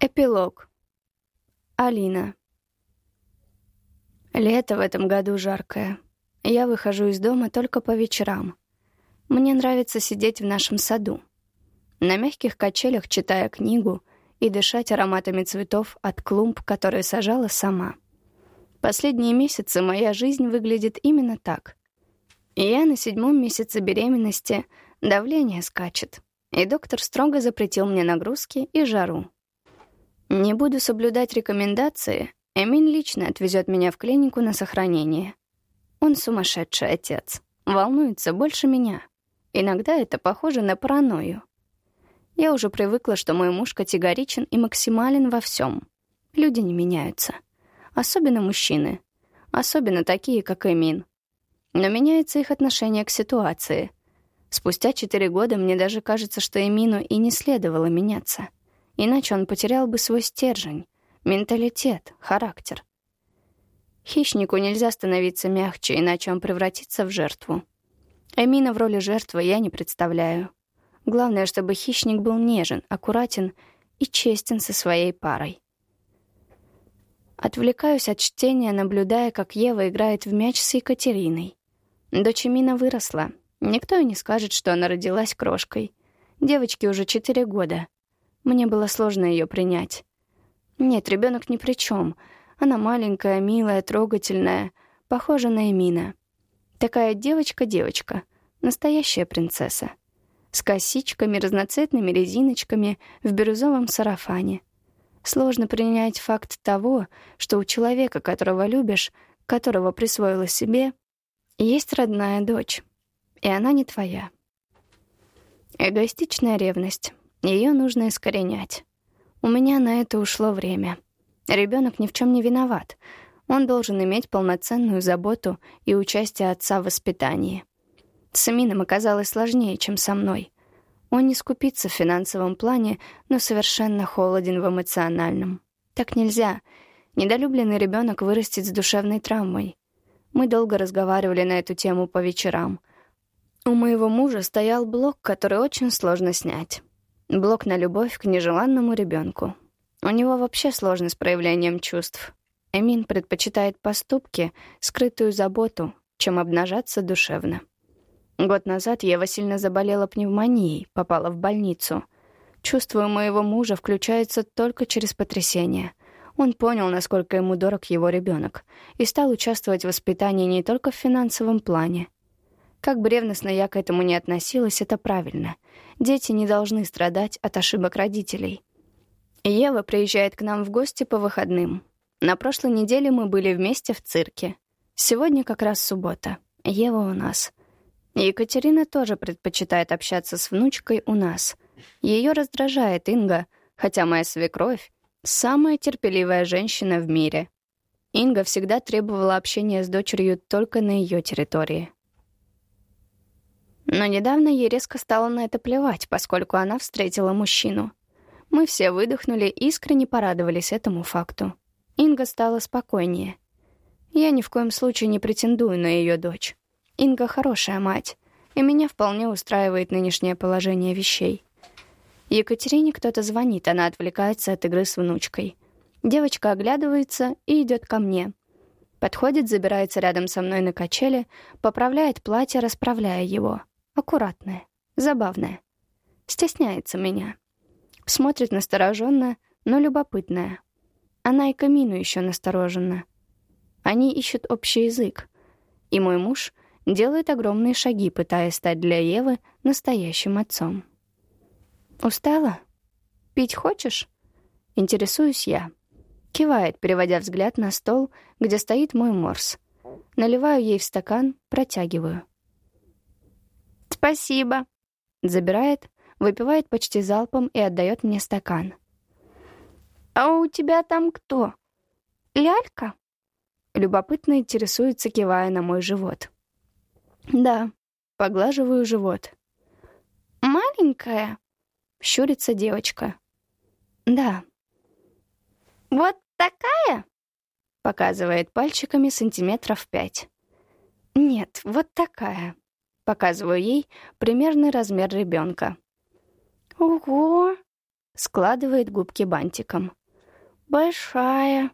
Эпилог. Алина. Лето в этом году жаркое. Я выхожу из дома только по вечерам. Мне нравится сидеть в нашем саду. На мягких качелях читая книгу и дышать ароматами цветов от клумб, которые сажала сама. Последние месяцы моя жизнь выглядит именно так. Я на седьмом месяце беременности, давление скачет, и доктор строго запретил мне нагрузки и жару. Не буду соблюдать рекомендации, Эмин лично отвезет меня в клинику на сохранение. Он сумасшедший отец, волнуется больше меня. Иногда это похоже на паранойю. Я уже привыкла, что мой муж категоричен и максимален во всем. Люди не меняются. Особенно мужчины. Особенно такие, как Эмин. Но меняется их отношение к ситуации. Спустя четыре года мне даже кажется, что Эмину и не следовало меняться — Иначе он потерял бы свой стержень, менталитет, характер. Хищнику нельзя становиться мягче, иначе он превратится в жертву. Эмина в роли жертвы я не представляю. Главное, чтобы хищник был нежен, аккуратен и честен со своей парой. Отвлекаюсь от чтения, наблюдая, как Ева играет в мяч с Екатериной. Дочь Эмина выросла. Никто и не скажет, что она родилась крошкой. Девочке уже четыре года. Мне было сложно ее принять. Нет, ребенок ни при чем. Она маленькая, милая, трогательная, похожа на Эмина. Такая девочка-девочка, настоящая принцесса. С косичками, разноцветными резиночками, в бирюзовом сарафане. Сложно принять факт того, что у человека, которого любишь, которого присвоила себе, есть родная дочь, и она не твоя. Эгоистичная ревность, ее нужно искоренять. У меня на это ушло время. Ребенок ни в чем не виноват. Он должен иметь полноценную заботу и участие отца в воспитании. С Амином оказалось сложнее, чем со мной. Он не скупится в финансовом плане, но совершенно холоден в эмоциональном. Так нельзя. Недолюбленный ребенок вырастет с душевной травмой. Мы долго разговаривали на эту тему по вечерам. У моего мужа стоял блок, который очень сложно снять. Блок на любовь к нежеланному ребенку. У него вообще сложно с проявлением чувств. Эмин предпочитает поступки, скрытую заботу, чем обнажаться душевно. Год назад Ева сильно заболела пневмонией, попала в больницу. Чувства у моего мужа включаются только через потрясение. Он понял, насколько ему дорог его ребенок, и стал участвовать в воспитании не только в финансовом плане. Как бы ревностно я к этому не относилась, это правильно — Дети не должны страдать от ошибок родителей. Ева приезжает к нам в гости по выходным. На прошлой неделе мы были вместе в цирке. Сегодня как раз суббота. Ева у нас. Екатерина тоже предпочитает общаться с внучкой у нас. Ее раздражает Инга, хотя моя свекровь — самая терпеливая женщина в мире. Инга всегда требовала общения с дочерью только на ее территории. Но недавно ей резко стало на это плевать, поскольку она встретила мужчину. Мы все выдохнули и искренне порадовались этому факту. Инга стала спокойнее. Я ни в коем случае не претендую на ее дочь. Инга хорошая мать, и меня вполне устраивает нынешнее положение вещей. Екатерине кто-то звонит, она отвлекается от игры с внучкой. Девочка оглядывается и идет ко мне. Подходит, забирается рядом со мной на качели, поправляет платье, расправляя его — Аккуратная, забавная. Стесняется меня. Смотрит настороженно, но любопытная. Она и Камину еще насторожена. Они ищут общий язык. И мой муж делает огромные шаги, пытаясь стать для Евы настоящим отцом. «Устала? Пить хочешь?» Интересуюсь я. Кивает, переводя взгляд на стол, где стоит мой морс. Наливаю ей в стакан, протягиваю. «Спасибо». Забирает, выпивает почти залпом и отдает мне стакан. «А у тебя там кто? Лялька?» Любопытно интересуется, кивая на мой живот. «Да», поглаживаю живот. «Маленькая?» — щурится девочка. «Да». «Вот такая?» — показывает пальчиками сантиметров пять. «Нет, вот такая». Показываю ей примерный размер ребенка. «Ого!» — складывает губки бантиком. «Большая».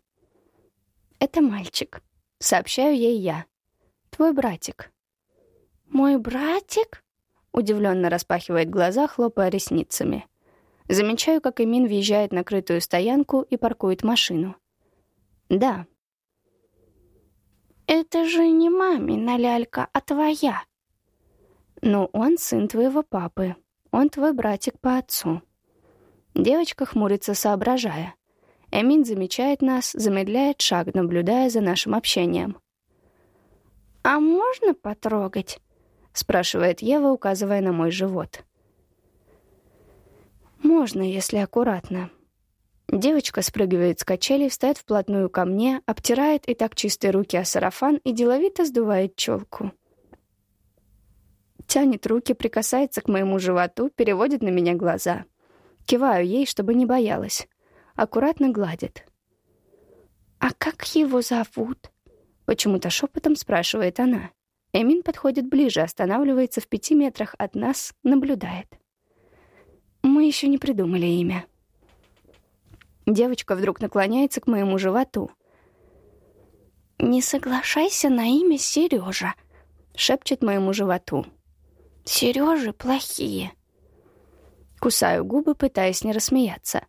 «Это мальчик», — сообщаю ей я. «Твой братик». «Мой братик?» — удивленно распахивает глаза, хлопая ресницами. Замечаю, как Эмин въезжает на крытую стоянку и паркует машину. «Да». «Это же не мамина лялька, а твоя». «Ну, он сын твоего папы. Он твой братик по отцу». Девочка хмурится, соображая. Эмин замечает нас, замедляет шаг, наблюдая за нашим общением. «А можно потрогать?» — спрашивает Ева, указывая на мой живот. «Можно, если аккуратно». Девочка спрыгивает с качелей, встает вплотную ко мне, обтирает и так чистые руки о сарафан и деловито сдувает челку. Тянет руки, прикасается к моему животу, переводит на меня глаза. Киваю ей, чтобы не боялась. Аккуратно гладит. «А как его зовут?» Почему-то шепотом спрашивает она. Эмин подходит ближе, останавливается в пяти метрах от нас, наблюдает. Мы еще не придумали имя. Девочка вдруг наклоняется к моему животу. «Не соглашайся на имя Сережа», — шепчет моему животу. «Сережи плохие». Кусаю губы, пытаясь не рассмеяться.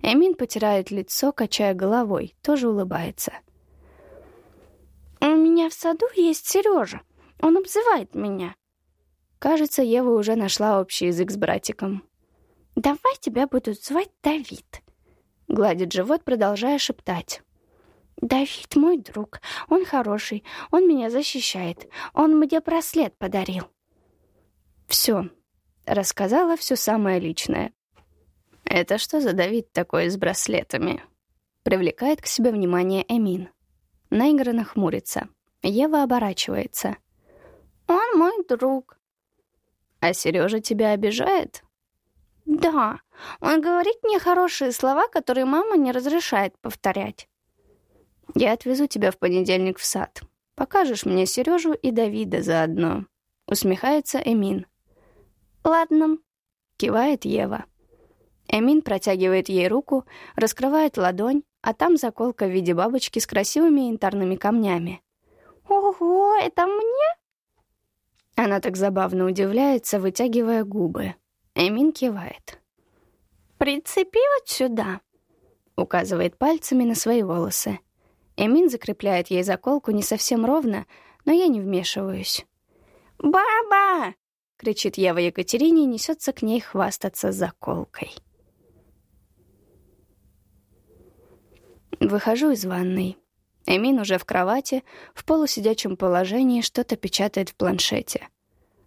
Эмин потирает лицо, качая головой, тоже улыбается. «У меня в саду есть Сережа. Он обзывает меня». Кажется, Ева уже нашла общий язык с братиком. «Давай тебя будут звать Давид», — гладит живот, продолжая шептать. «Давид мой друг. Он хороший. Он меня защищает. Он мне браслет подарил». Все. Рассказала все самое личное. «Это что за Давид такой с браслетами?» Привлекает к себе внимание Эмин. Наигранно хмурится. Ева оборачивается. «Он мой друг». «А Сережа тебя обижает?» «Да, он говорит мне хорошие слова, которые мама не разрешает повторять». «Я отвезу тебя в понедельник в сад. Покажешь мне Сережу и Давида заодно», — усмехается Эмин. «Ладно», — кивает Ева. Эмин протягивает ей руку, раскрывает ладонь, а там заколка в виде бабочки с красивыми янтарными камнями. «Ого, это мне?» Она так забавно удивляется, вытягивая губы. Эмин кивает. «Прицепи вот сюда», — указывает пальцами на свои волосы. Эмин закрепляет ей заколку не совсем ровно, но я не вмешиваюсь. «Баба!» — кричит Ева Екатерине и несется к ней хвастаться заколкой. Выхожу из ванной. Эмин уже в кровати, в полусидячем положении, что-то печатает в планшете.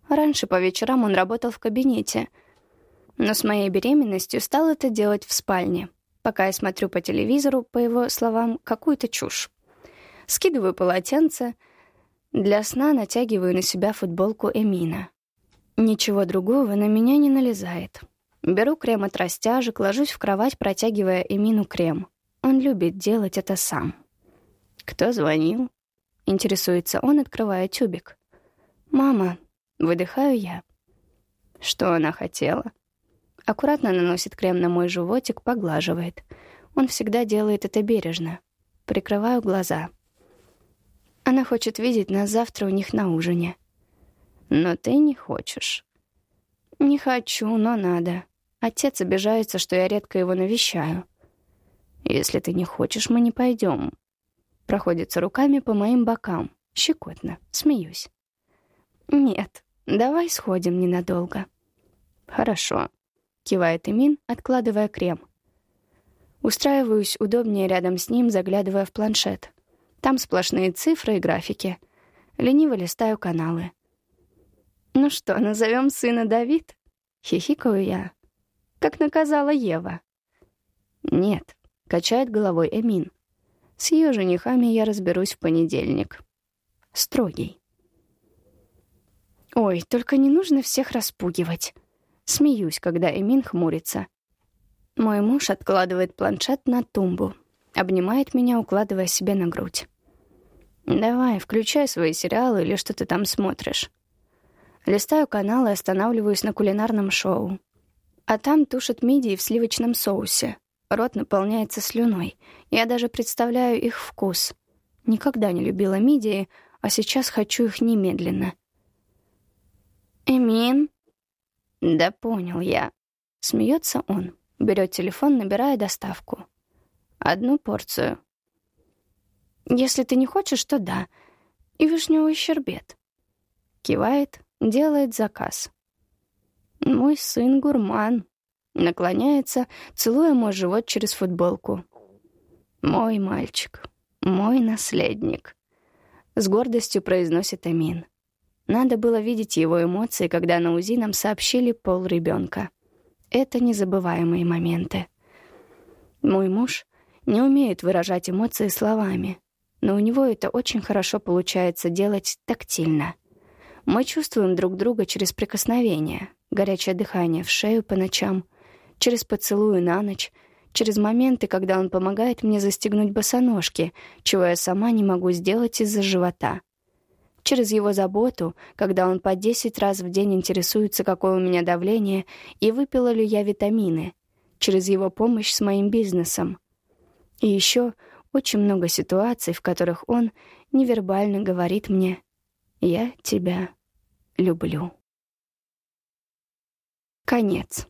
Раньше по вечерам он работал в кабинете — но с моей беременностью стал это делать в спальне, пока я смотрю по телевизору, по его словам, какую-то чушь. Скидываю полотенце, для сна натягиваю на себя футболку Эмина. Ничего другого на меня не налезает. Беру крем от растяжек, ложусь в кровать, протягивая Эмину крем. Он любит делать это сам. «Кто звонил?» — интересуется он, открывая тюбик. «Мама», — выдыхаю я. Что она хотела? Аккуратно наносит крем на мой животик, поглаживает. Он всегда делает это бережно. Прикрываю глаза. Она хочет видеть нас завтра у них на ужине. Но ты не хочешь. Не хочу, но надо. Отец обижается, что я редко его навещаю. Если ты не хочешь, мы не пойдем. Проходится руками по моим бокам. Щекотно. Смеюсь. Нет, давай сходим ненадолго. Хорошо кивает Эмин, откладывая крем. Устраиваюсь удобнее рядом с ним, заглядывая в планшет. Там сплошные цифры и графики. Лениво листаю каналы. «Ну что, назовем сына Давид?» — хихикаю я. «Как наказала Ева». «Нет», — качает головой Эмин. «С ее женихами я разберусь в понедельник». Строгий. «Ой, только не нужно всех распугивать». Смеюсь, когда Эмин хмурится. Мой муж откладывает планшет на тумбу, обнимает меня, укладывая себе на грудь. «Давай, включай свои сериалы или что ты там смотришь». Листаю канал и останавливаюсь на кулинарном шоу. А там тушат мидии в сливочном соусе. Рот наполняется слюной. Я даже представляю их вкус. Никогда не любила мидии, а сейчас хочу их немедленно. «Эмин?» «Да понял я». Смеется он, берет телефон, набирая доставку. «Одну порцию». «Если ты не хочешь, то да. И вишневый щербет». Кивает, делает заказ. Мой сын гурман. Наклоняется, целуя мой живот через футболку. Мой мальчик, мой наследник. С гордостью произносит Амин. Надо было видеть его эмоции, когда на УЗИ нам сообщили пол ребенка. Это незабываемые моменты. Мой муж не умеет выражать эмоции словами, но у него это очень хорошо получается делать тактильно. Мы чувствуем друг друга через прикосновение, горячее дыхание в шею по ночам, через поцелуи на ночь, через моменты, когда он помогает мне застегнуть босоножки, чего я сама не могу сделать из-за живота. Через его заботу, когда он по 10 раз в день интересуется, какое у меня давление и выпила ли я витамины, через его помощь с моим бизнесом. И еще очень много ситуаций, в которых он невербально говорит мне «Я тебя люблю». Конец.